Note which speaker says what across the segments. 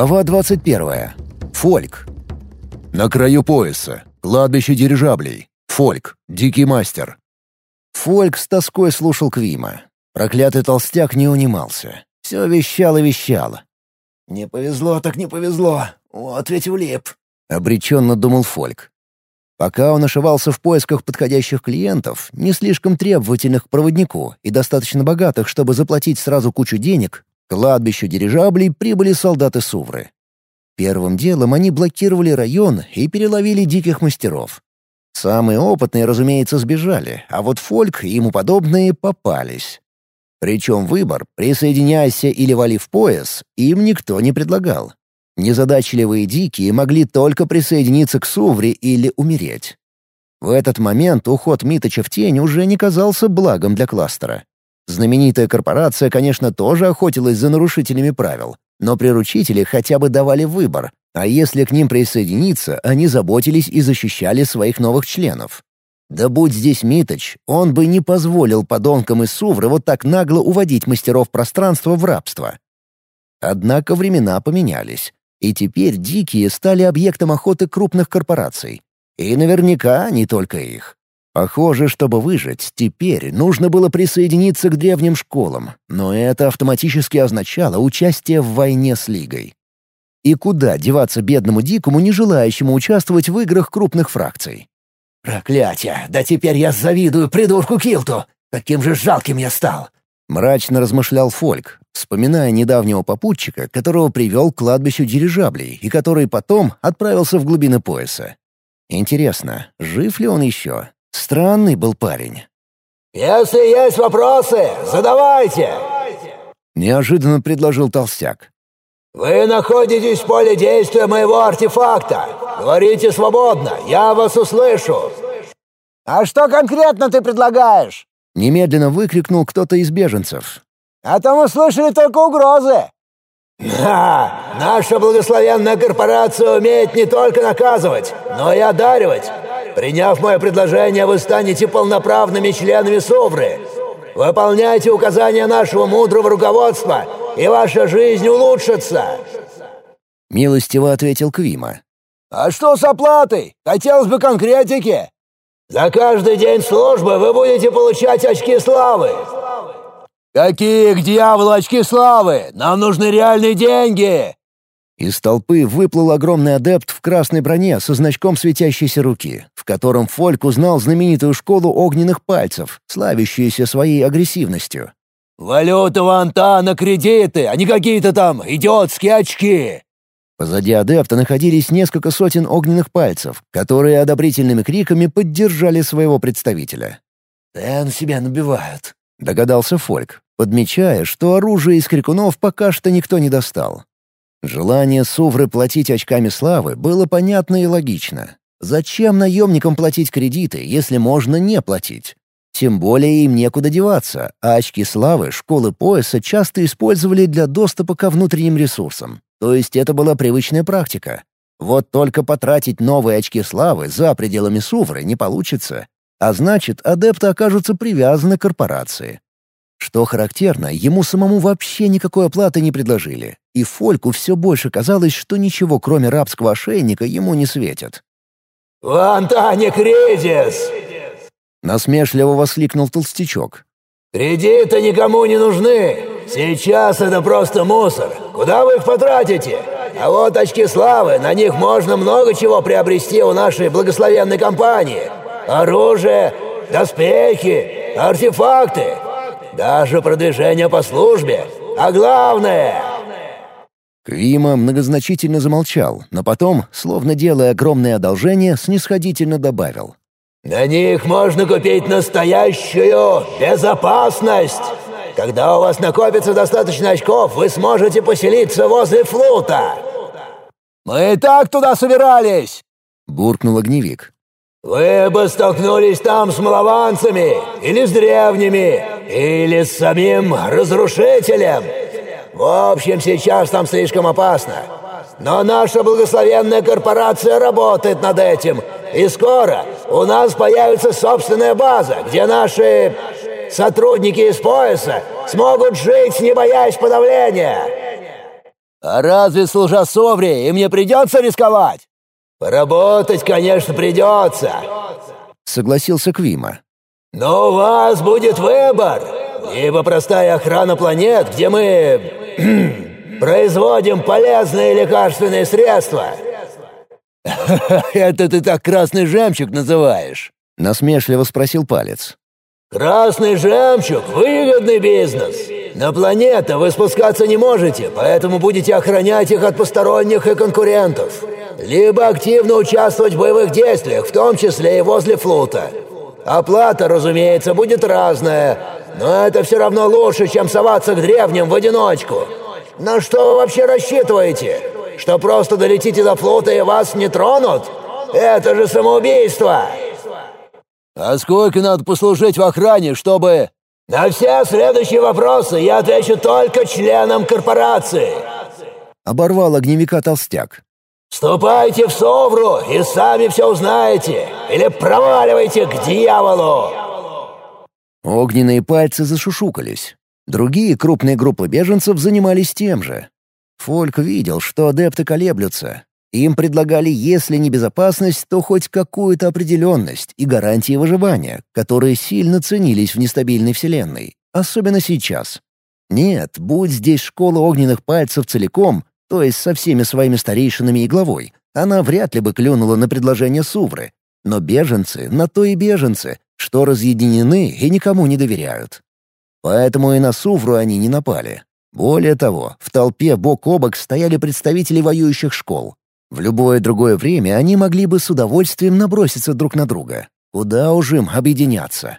Speaker 1: Глава 21. Фольк. На краю пояса. Кладбище дирижаблей. Фольк. Дикий мастер. Фольк с тоской слушал Квима. Проклятый толстяк не унимался. Все вещал и вещал. «Не повезло так не повезло. Вот ведь влип», — обреченно думал Фольк. Пока он ошивался в поисках подходящих клиентов, не слишком требовательных к проводнику и достаточно богатых, чтобы заплатить сразу кучу денег, кладбищу дирижаблей прибыли солдаты Сувры. Первым делом они блокировали район и переловили диких мастеров. Самые опытные, разумеется, сбежали, а вот Фольк и ему подобные попались. Причем выбор «присоединяйся или вали в пояс» им никто не предлагал. Незадачливые дикие могли только присоединиться к Сувре или умереть. В этот момент уход Миточа в тень уже не казался благом для кластера. Знаменитая корпорация, конечно, тоже охотилась за нарушителями правил, но приручители хотя бы давали выбор, а если к ним присоединиться, они заботились и защищали своих новых членов. Да будь здесь Миточ, он бы не позволил подонкам из Сувры вот так нагло уводить мастеров пространства в рабство. Однако времена поменялись, и теперь дикие стали объектом охоты крупных корпораций. И наверняка не только их. Похоже, чтобы выжить, теперь нужно было присоединиться к древним школам, но это автоматически означало участие в войне с Лигой. И куда деваться бедному дикому, не желающему участвовать в играх крупных фракций?
Speaker 2: «Проклятие! Да теперь я завидую придурку Килту! Каким же жалким я стал!»
Speaker 1: Мрачно размышлял Фольк, вспоминая недавнего попутчика, которого привел к кладбищу дирижаблей и который потом отправился в глубины пояса. Интересно, жив ли он еще? Странный был парень.
Speaker 2: «Если есть вопросы, задавайте!»
Speaker 1: Неожиданно предложил толстяк.
Speaker 2: «Вы находитесь в поле действия моего артефакта. Говорите свободно, я вас услышу».
Speaker 3: «А что конкретно ты предлагаешь?»
Speaker 1: Немедленно выкрикнул кто-то из беженцев.
Speaker 3: «А то мы слышали только угрозы».
Speaker 2: «Да, наша благословенная корпорация умеет не только наказывать, но и одаривать. Приняв мое предложение, вы станете полноправными членами Сувры. Выполняйте указания нашего мудрого руководства, и ваша жизнь улучшится!»
Speaker 1: Милостиво ответил Квима.
Speaker 3: «А что с оплатой? Хотелось бы конкретики!»
Speaker 2: «За каждый день службы вы будете получать очки славы!»
Speaker 3: «Какие к дьяволу очки славы? Нам нужны реальные деньги!»
Speaker 1: Из толпы выплыл огромный адепт в красной броне со значком светящейся руки, в котором Фольк узнал знаменитую школу огненных пальцев, славящуюся своей агрессивностью.
Speaker 3: «Валюта ванта на кредиты, а не какие-то там идиотские очки!»
Speaker 1: Позади адепта находились несколько сотен огненных пальцев, которые одобрительными криками поддержали своего представителя.
Speaker 2: «Тен себя набивают», —
Speaker 1: догадался Фольк, подмечая, что оружие из крикунов пока что никто не достал. Желание Сувры платить очками славы было понятно и логично. Зачем наемникам платить кредиты, если можно не платить? Тем более им некуда деваться, а очки славы школы пояса часто использовали для доступа ко внутренним ресурсам. То есть это была привычная практика. Вот только потратить новые очки славы за пределами Сувры не получится. А значит, адепты окажутся привязаны к корпорации. Что характерно, ему самому вообще никакой оплаты не предложили, и Фольку все больше казалось, что ничего, кроме рабского ошейника, ему не светит.
Speaker 2: «Вантане кризис!»
Speaker 1: Насмешливо воскликнул толстячок.
Speaker 2: «Кредиты никому не нужны. Сейчас это просто мусор. Куда вы их потратите? А вот очки славы, на них можно много чего приобрести у нашей благословенной компании. Оружие, доспехи, артефакты. Даже продвижение по службе. А главное...»
Speaker 1: Квима многозначительно замолчал, но потом, словно делая огромное одолжение, снисходительно добавил.
Speaker 2: «На них можно купить настоящую безопасность. Когда у вас накопится достаточно очков, вы сможете поселиться возле флута».
Speaker 3: «Мы и так туда собирались!»
Speaker 1: — буркнул огневик.
Speaker 2: «Вы бы столкнулись там с малованцами, или с древними, или с самим разрушителем. В общем, сейчас там слишком опасно. Но наша благословенная корпорация работает над этим, и скоро у нас появится собственная база, где наши сотрудники из пояса смогут жить, не боясь подавления».
Speaker 3: А разве служа Совре, и мне придется рисковать?»
Speaker 2: «Поработать, конечно, придется», —
Speaker 1: согласился Квима.
Speaker 2: «Но у вас будет выбор. Либо простая охрана планет, где мы производим полезные лекарственные средства».
Speaker 3: «Это ты так красный жемчуг называешь?»
Speaker 1: — насмешливо спросил Палец.
Speaker 2: «Красный жемчуг — выгодный бизнес. На планеты вы спускаться не можете, поэтому будете охранять их от посторонних и конкурентов. Либо активно участвовать в боевых действиях, в том числе и возле флота. Оплата, разумеется, будет разная, но это все равно лучше, чем соваться к древним в одиночку. На что вы вообще рассчитываете? Что просто долетите до флота и вас не тронут? Это же самоубийство!»
Speaker 3: «А сколько надо послужить в охране, чтобы...»
Speaker 2: «На все следующие вопросы я отвечу только членам корпорации!»
Speaker 1: Оборвал огневика толстяк.
Speaker 2: «Ступайте в Совру и сами все узнаете! Или проваливайте к дьяволу!»
Speaker 1: Огненные пальцы зашушукались. Другие крупные группы беженцев занимались тем же. Фольк видел, что адепты колеблются. Им предлагали, если не безопасность, то хоть какую-то определенность и гарантии выживания, которые сильно ценились в нестабильной вселенной, особенно сейчас. Нет, будь здесь школа огненных пальцев целиком, то есть со всеми своими старейшинами и главой, она вряд ли бы клюнула на предложение Сувры. Но беженцы на то и беженцы, что разъединены и никому не доверяют. Поэтому и на Сувру они не напали. Более того, в толпе бок о бок стояли представители воюющих школ. В любое другое время они могли бы с удовольствием наброситься друг на друга. Куда уж им объединяться.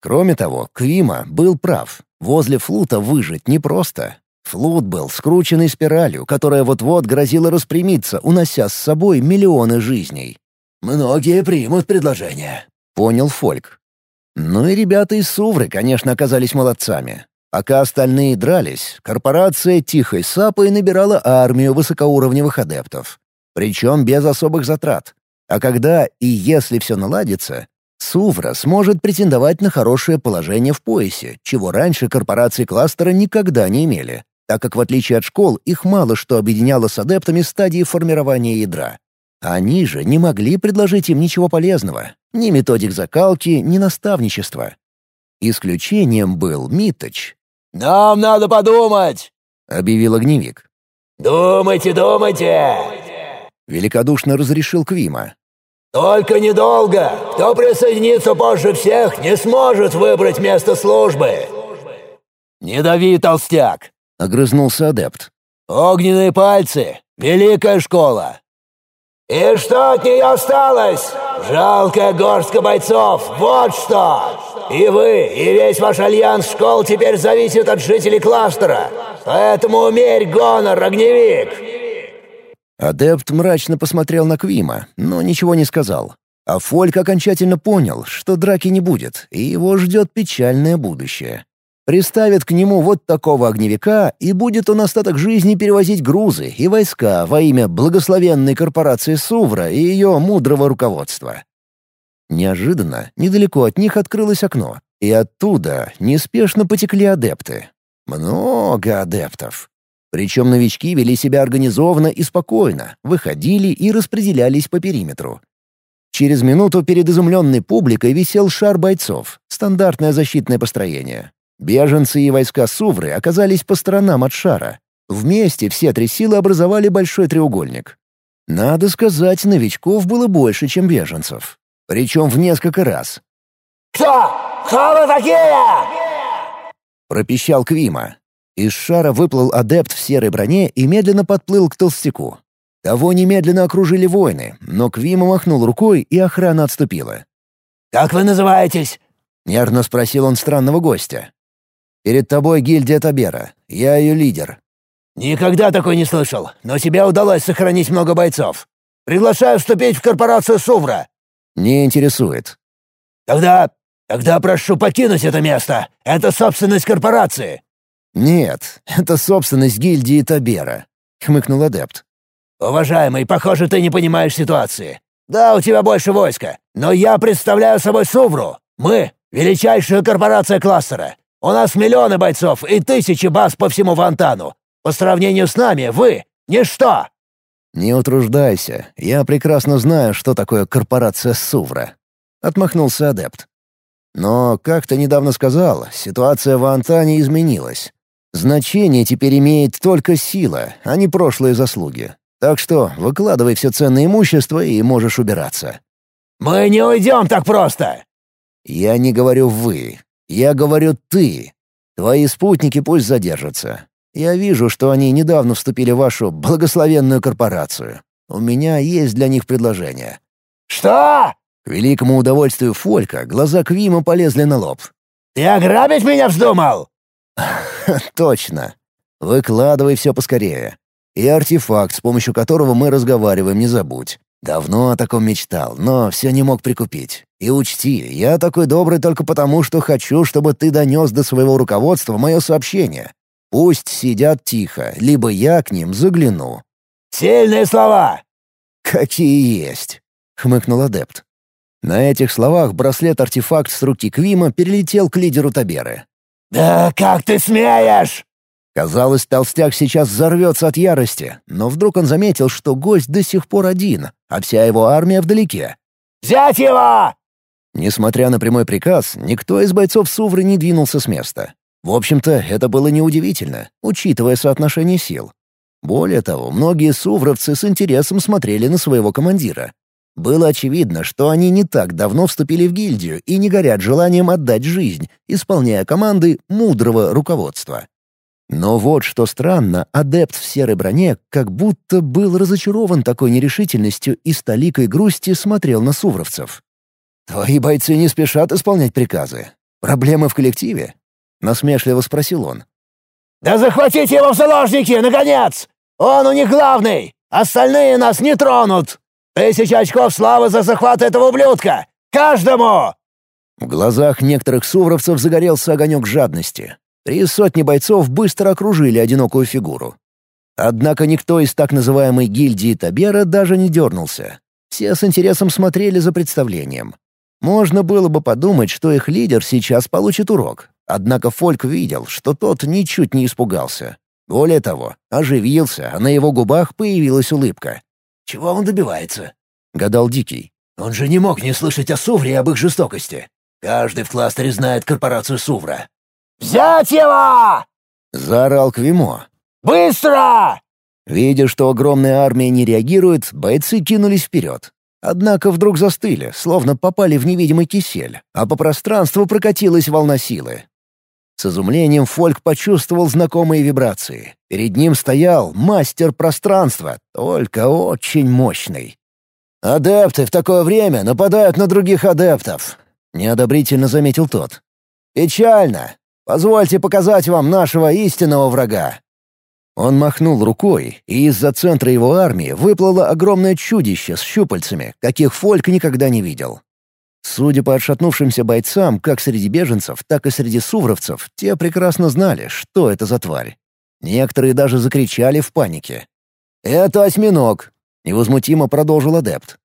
Speaker 1: Кроме того, Квима был прав. Возле флута выжить непросто. Флут был скрученной спиралью, которая вот-вот грозила распрямиться, унося с собой миллионы жизней.
Speaker 2: «Многие примут предложение», —
Speaker 1: понял Фольк. Ну и ребята из Сувры, конечно, оказались молодцами. Пока остальные дрались, корпорация тихой сапой набирала армию высокоуровневых адептов. Причем без особых затрат. А когда и если все наладится, Сувра сможет претендовать на хорошее положение в поясе, чего раньше корпорации кластера никогда не имели так как в отличие от школ их мало что объединяло с адептами стадии формирования ядра. Они же не могли предложить им ничего полезного, ни методик закалки, ни наставничества. Исключением был Миточ.
Speaker 3: «Нам надо подумать!»
Speaker 1: — объявил огневик.
Speaker 2: «Думайте, думайте!»
Speaker 1: — великодушно разрешил Квима.
Speaker 2: «Только недолго! Кто присоединится позже всех, не сможет выбрать место службы!»
Speaker 3: «Не дави, толстяк!»
Speaker 1: — огрызнулся адепт.
Speaker 3: «Огненные пальцы! Великая школа!»
Speaker 2: «И что от нее осталось? Жалкая горстка бойцов, вот что! И вы, и весь ваш альянс школ теперь зависит от жителей кластера, поэтому умерь гонор, огневик!»
Speaker 1: Адепт мрачно посмотрел на Квима, но ничего не сказал. А Фольк окончательно понял, что драки не будет, и его ждет печальное будущее. Приставят к нему вот такого огневика, и будет он остаток жизни перевозить грузы и войска во имя благословенной корпорации Сувра и ее мудрого руководства. Неожиданно, недалеко от них открылось окно, и оттуда неспешно потекли адепты. Много адептов. Причем новички вели себя организованно и спокойно, выходили и распределялись по периметру. Через минуту перед изумленной публикой висел шар бойцов, стандартное защитное построение. Беженцы и войска Сувры оказались по сторонам от шара. Вместе все три силы образовали большой треугольник. Надо сказать, новичков было больше, чем беженцев. Причем в несколько раз.
Speaker 2: «Кто? Кто вы такие?»
Speaker 1: Пропищал Квима. Из шара выплыл адепт в серой броне и медленно подплыл к толстяку. Того немедленно окружили воины, но Квима махнул рукой, и охрана отступила.
Speaker 2: «Как вы называетесь?»
Speaker 1: — нервно спросил он странного гостя. Перед тобой гильдия Табера. Я ее лидер».
Speaker 2: «Никогда такой не слышал, но тебе удалось сохранить много бойцов. Приглашаю вступить в корпорацию Сувра».
Speaker 1: «Не интересует».
Speaker 2: «Тогда... тогда прошу покинуть это место. Это собственность корпорации».
Speaker 1: «Нет, это собственность гильдии Табера», — хмыкнул адепт.
Speaker 2: «Уважаемый, похоже, ты не понимаешь ситуации. Да, у тебя больше войска, но я представляю собой Сувру. Мы — величайшая корпорация кластера. У нас миллионы бойцов и тысячи баз по всему Вантану. По сравнению с нами вы — ничто!»
Speaker 1: «Не утруждайся, я прекрасно знаю, что такое корпорация Сувра», — отмахнулся адепт. «Но, как ты недавно сказал, ситуация в Антане изменилась. Значение теперь имеет только сила, а не прошлые заслуги. Так что выкладывай все ценное имущество и можешь убираться».
Speaker 2: «Мы не уйдем так просто!»
Speaker 1: «Я не говорю «вы». Я говорю «ты». Твои спутники пусть задержатся. Я вижу, что они недавно вступили в вашу благословенную корпорацию. У меня есть для них предложение».
Speaker 2: «Что?»
Speaker 1: К великому удовольствию Фолька глаза Квима полезли на лоб.
Speaker 2: «Ты ограбить меня вздумал?»
Speaker 1: «Точно. Выкладывай все поскорее. И артефакт, с помощью которого мы разговариваем, не забудь. Давно о таком мечтал, но все не мог прикупить. И учти, я такой добрый только потому, что хочу, чтобы ты донес до своего руководства мое сообщение. Пусть сидят тихо, либо я к ним загляну».
Speaker 2: «Сильные слова!»
Speaker 1: «Какие есть!» — хмыкнул адепт. На этих словах браслет-артефакт с руки Квима перелетел к лидеру Таберы.
Speaker 2: «Да как ты смеешь!»
Speaker 1: Казалось, толстяк сейчас взорвется от ярости, но вдруг он заметил, что гость до сих пор один, а вся его армия вдалеке.
Speaker 2: «Взять его!»
Speaker 1: Несмотря на прямой приказ, никто из бойцов Сувры не двинулся с места. В общем-то, это было неудивительно, учитывая соотношение сил. Более того, многие сувровцы с интересом смотрели на своего командира. Было очевидно, что они не так давно вступили в гильдию и не горят желанием отдать жизнь, исполняя команды мудрого руководства. Но вот что странно, адепт в серой броне как будто был разочарован такой нерешительностью и с толикой грусти смотрел на сувровцев. «Твои бойцы не спешат исполнять приказы. Проблемы в коллективе?» — насмешливо спросил он.
Speaker 2: «Да захватите его в заложники, наконец! Он у них главный! Остальные нас не тронут! Тысяча очков славы за захват этого ублюдка! Каждому!»
Speaker 1: В глазах некоторых сувровцев загорелся огонек жадности. Три сотни бойцов быстро окружили одинокую фигуру. Однако никто из так называемой гильдии Табера даже не дернулся. Все с интересом смотрели за представлением. Можно было бы подумать, что их лидер сейчас получит урок. Однако Фольк видел, что тот ничуть не испугался. Более того, оживился, а на его губах появилась улыбка.
Speaker 2: «Чего он добивается?»
Speaker 1: — гадал Дикий.
Speaker 2: «Он же не мог не слышать о Сувре и об их жестокости. Каждый в кластере знает корпорацию Сувра. «Взять его!»
Speaker 1: — заорал Квимо.
Speaker 2: «Быстро!»
Speaker 1: Видя, что огромная армия не реагирует, бойцы кинулись вперед. Однако вдруг застыли, словно попали в невидимый кисель, а по пространству прокатилась волна силы. С изумлением Фольк почувствовал знакомые вибрации. Перед ним стоял мастер пространства, только очень мощный. «Адепты в такое время нападают на других адептов», — неодобрительно заметил тот. «Печально. Позвольте показать вам нашего истинного врага». Он махнул рукой, и из-за центра его армии выплыло огромное чудище с щупальцами, каких Фольк никогда не видел. Судя по отшатнувшимся бойцам, как среди беженцев, так и среди сувровцев, те прекрасно знали, что это за тварь. Некоторые даже закричали в панике. «Это осьминог», — невозмутимо продолжил адепт.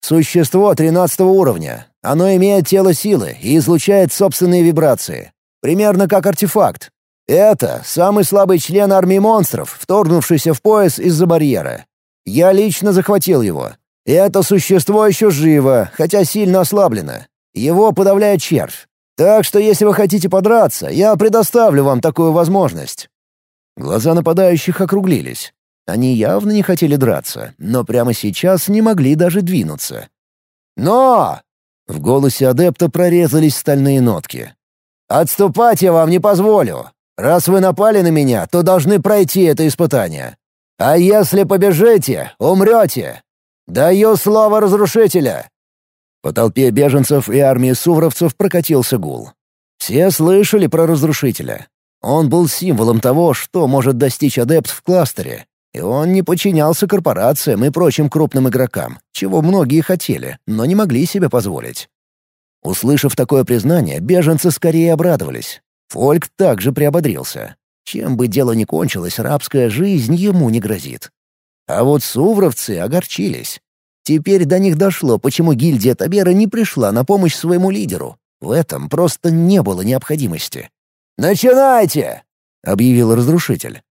Speaker 1: «Существо тринадцатого уровня. Оно имеет тело силы и излучает собственные вибрации. Примерно как артефакт. Это самый слабый член армии монстров, вторгнувшийся в пояс из-за барьера. Я лично захватил его. Это существо еще живо, хотя сильно ослаблено. Его подавляет червь. Так что если вы хотите подраться, я предоставлю вам такую возможность». Глаза нападающих округлились. Они явно не хотели драться, но прямо сейчас не могли даже двинуться. «Но!» — в голосе адепта прорезались стальные нотки. Отступать я вам не позволю. Раз вы напали на меня, то должны пройти это испытание. А если побежите, умрете. Даю слово разрушителя». По толпе беженцев и армии сувровцев прокатился гул. Все слышали про разрушителя. Он был символом того, что может достичь адепт в кластере. И он не подчинялся корпорациям и прочим крупным игрокам, чего многие хотели, но не могли себе позволить. Услышав такое признание, беженцы скорее обрадовались. Фольк также приободрился. Чем бы дело ни кончилось, рабская жизнь ему не грозит. А вот сувровцы огорчились. Теперь до них дошло, почему гильдия Табера не пришла на помощь своему лидеру. В этом просто не было необходимости. «Начинайте!» — объявил разрушитель.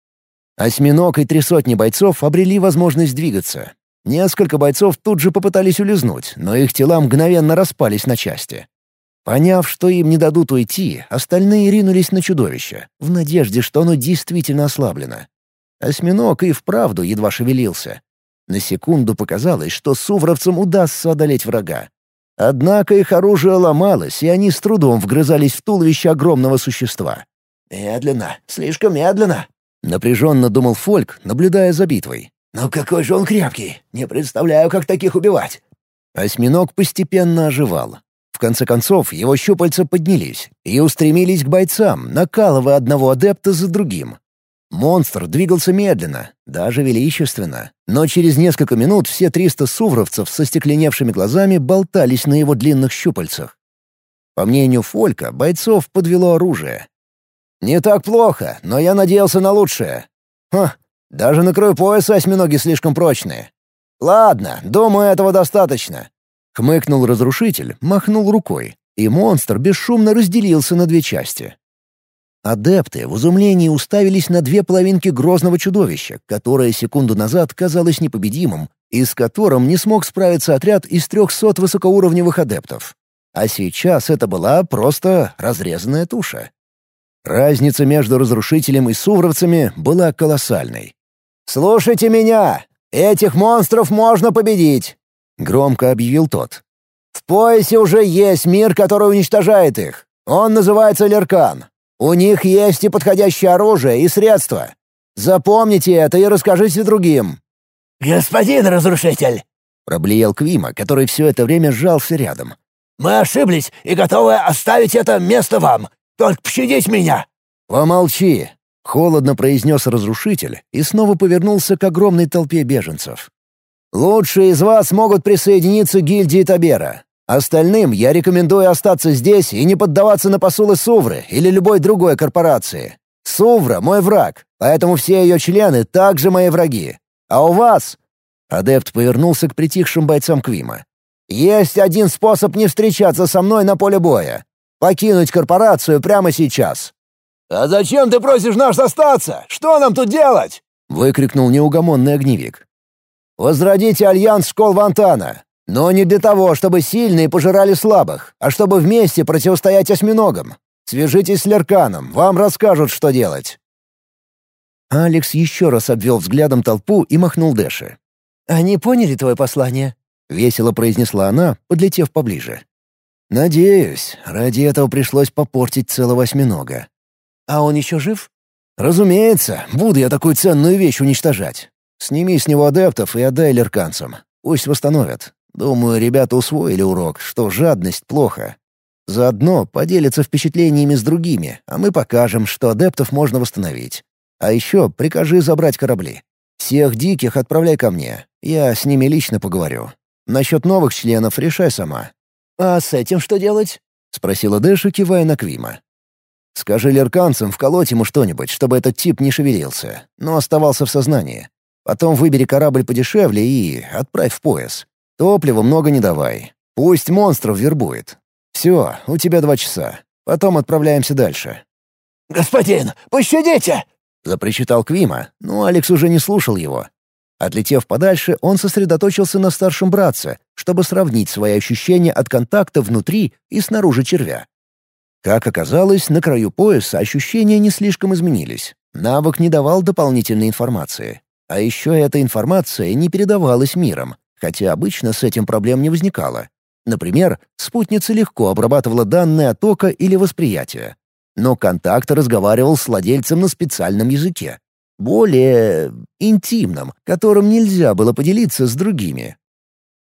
Speaker 1: Осьминог и три сотни бойцов обрели возможность двигаться. Несколько бойцов тут же попытались улизнуть, но их тела мгновенно распались на части. Поняв, что им не дадут уйти, остальные ринулись на чудовище, в надежде, что оно действительно ослаблено. Осьминог и вправду едва шевелился. На секунду показалось, что сувровцам удастся одолеть врага. Однако их оружие ломалось, и они с трудом вгрызались в туловище огромного существа.
Speaker 2: «Медленно, слишком медленно», —
Speaker 1: напряженно думал Фольк, наблюдая за битвой.
Speaker 2: «Но какой же он крепкий! Не представляю, как таких убивать!»
Speaker 1: Осьминог постепенно оживал. В конце концов, его щупальца поднялись и устремились к бойцам, накалывая одного адепта за другим. Монстр двигался медленно, даже величественно, но через несколько минут все триста сувровцев со стекленевшими глазами болтались на его длинных щупальцах. По мнению Фолька, бойцов подвело оружие. «Не так плохо, но я надеялся на лучшее. Ха, даже на краю пояса осьминоги слишком прочные. Ладно, думаю, этого достаточно». Хмыкнул разрушитель, махнул рукой, и монстр бесшумно разделился на две части. Адепты в изумлении уставились на две половинки грозного чудовища, которое секунду назад казалось непобедимым, и с которым не смог справиться отряд из трехсот высокоуровневых адептов. А сейчас это была просто разрезанная туша. Разница между разрушителем и сувровцами была колоссальной. «Слушайте меня! Этих монстров можно победить!» — громко объявил тот. «В поясе уже есть мир, который уничтожает их. Он называется Леркан. У них есть и подходящее оружие, и средства. Запомните это и расскажите другим».
Speaker 2: «Господин разрушитель!»
Speaker 1: — проблеял Квима, который все это время сжался рядом.
Speaker 2: «Мы ошиблись и готовы оставить это место вам. Только пощадите меня!»
Speaker 1: «Помолчи!» — холодно произнес разрушитель и снова повернулся к огромной толпе беженцев. «Лучшие из вас могут присоединиться к гильдии Табера. Остальным я рекомендую остаться здесь и не поддаваться на посулы Сувры или любой другой корпорации. Сувра — мой враг, поэтому все ее члены также мои враги. А у вас...» Адепт повернулся к притихшим бойцам Квима. «Есть один способ не встречаться со мной на поле боя. Покинуть корпорацию прямо сейчас».
Speaker 3: «А зачем ты просишь нас остаться? Что нам тут делать?»
Speaker 1: — выкрикнул неугомонный огневик. «Возродите альянс школ Вантана. Но не для того, чтобы сильные пожирали слабых, а чтобы вместе противостоять осьминогам. Свяжитесь с Лерканом, вам расскажут, что делать». Алекс еще раз обвел взглядом толпу и махнул Дэше.
Speaker 4: «Они поняли твое послание?»
Speaker 1: — весело произнесла она, подлетев поближе. «Надеюсь, ради этого пришлось попортить целого осьминога».
Speaker 4: «А он еще жив?»
Speaker 1: «Разумеется, буду я такую ценную вещь уничтожать. Сними с него адептов и отдай лерканцам. Пусть восстановят. Думаю, ребята усвоили урок, что жадность плохо. Заодно поделятся впечатлениями с другими, а мы покажем, что адептов можно восстановить. А еще прикажи забрать корабли. Всех диких отправляй ко мне. Я с ними лично поговорю. Насчет новых членов решай сама».
Speaker 4: «А с этим что делать?»
Speaker 1: — спросила Дэша, кивая на Квима. «Скажи лерканцам вколоть ему что-нибудь, чтобы этот тип не шевелился, но оставался в сознании. Потом выбери корабль подешевле и отправь в пояс. Топлива много не давай. Пусть монстров вербует. Все, у тебя два часа. Потом отправляемся дальше».
Speaker 2: «Господин, пощадите!»
Speaker 1: — запричитал Квима, но Алекс уже не слушал его. Отлетев подальше, он сосредоточился на старшем братце, чтобы сравнить свои ощущения от контакта внутри и снаружи червя. Как оказалось, на краю пояса ощущения не слишком изменились. Навык не давал дополнительной информации. А еще эта информация не передавалась миром, хотя обычно с этим проблем не возникало. Например, спутница легко обрабатывала данные от ока или восприятия. Но контакт разговаривал с владельцем на специальном языке. Более интимном, которым нельзя было поделиться с другими.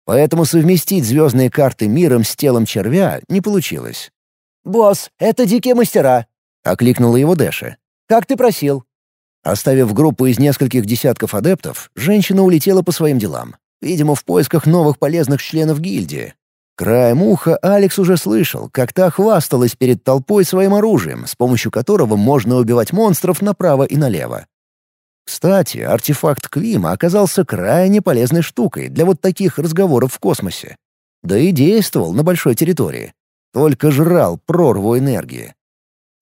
Speaker 1: Поэтому совместить звездные карты миром с телом червя не получилось.
Speaker 4: «Босс, это дикие мастера!»
Speaker 1: — окликнула его Дэша.
Speaker 4: «Как ты просил?»
Speaker 1: Оставив группу из нескольких десятков адептов, женщина улетела по своим делам. Видимо, в поисках новых полезных членов гильдии. Краем уха Алекс уже слышал, как та хвасталась перед толпой своим оружием, с помощью которого можно убивать монстров направо и налево. Кстати, артефакт Квима оказался крайне полезной штукой для вот таких разговоров в космосе. Да и действовал на большой территории. Только жрал прорву энергии.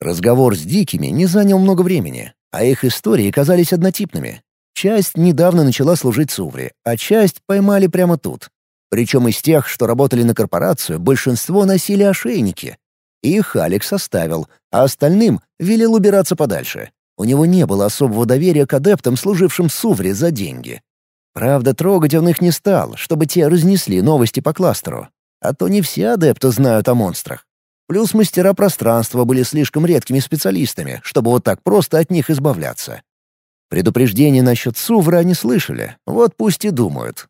Speaker 1: Разговор с дикими не занял много времени. а их истории казались однотипными. Часть недавно начала служить Сувре, а часть поймали прямо тут. Причем из тех, что работали на корпорацию, большинство носили ошейники. Их Алекс оставил, а остальным велел убираться подальше. У него не было особого доверия к адептам, служившим Сувре за деньги. Правда, трогать он их не стал, чтобы те разнесли новости по кластеру. А то не все адепты знают о монстрах. Плюс мастера пространства были слишком редкими специалистами, чтобы вот так просто от них избавляться. Предупреждения насчет Сувра они слышали, вот пусть и думают.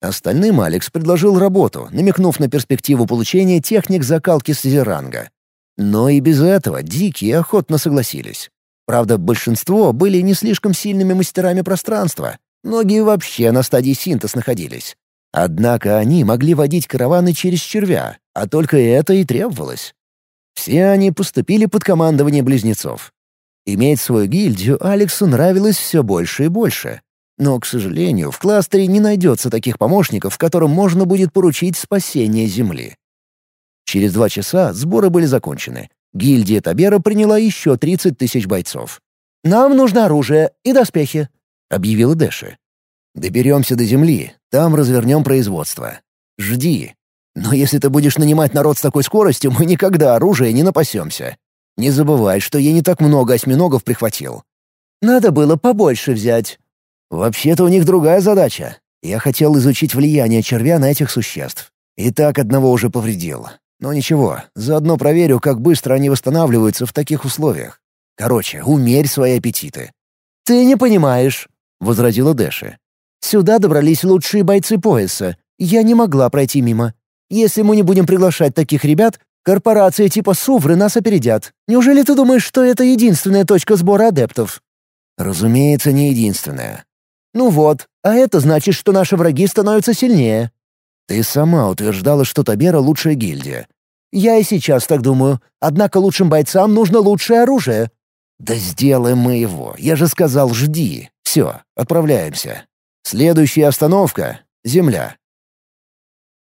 Speaker 1: Остальным Алекс предложил работу, намекнув на перспективу получения техник закалки Сизеранга. Но и без этого дикие охотно согласились. Правда, большинство были не слишком сильными мастерами пространства, многие вообще на стадии синтез находились. Однако они могли водить караваны через червя, а только это и требовалось. Все они поступили под командование близнецов. Иметь свою гильдию Алексу нравилось все больше и больше. Но, к сожалению, в кластере не найдется таких помощников, которым можно будет поручить спасение Земли. Через два часа сборы были закончены. Гильдия Табера приняла еще 30 тысяч бойцов.
Speaker 4: «Нам нужно оружие и доспехи», — объявила Дэши.
Speaker 1: «Доберемся до Земли, там развернем производство. Жди. Но если ты будешь нанимать народ с такой скоростью, мы никогда оружие не напасемся. Не забывай, что я не так много осьминогов прихватил».
Speaker 4: «Надо было побольше взять».
Speaker 1: «Вообще-то у них другая задача. Я хотел изучить влияние червя на этих существ. И так одного уже повредил. Но ничего, заодно проверю, как быстро они восстанавливаются в таких условиях. Короче, умерь свои аппетиты».
Speaker 4: «Ты не понимаешь», — возразила Дэши. «Сюда добрались лучшие бойцы пояса. Я не могла пройти мимо. Если мы не будем приглашать таких ребят, корпорации типа Сувры нас опередят. Неужели ты думаешь, что это единственная точка сбора адептов?»
Speaker 1: «Разумеется, не единственная».
Speaker 4: «Ну вот, а это значит, что наши враги становятся сильнее».
Speaker 1: «Ты сама утверждала, что Табера — лучшая гильдия».
Speaker 4: «Я и сейчас так думаю. Однако лучшим бойцам нужно лучшее оружие».
Speaker 1: «Да сделаем мы его. Я же сказал, жди. Все, отправляемся. Следующая остановка — Земля.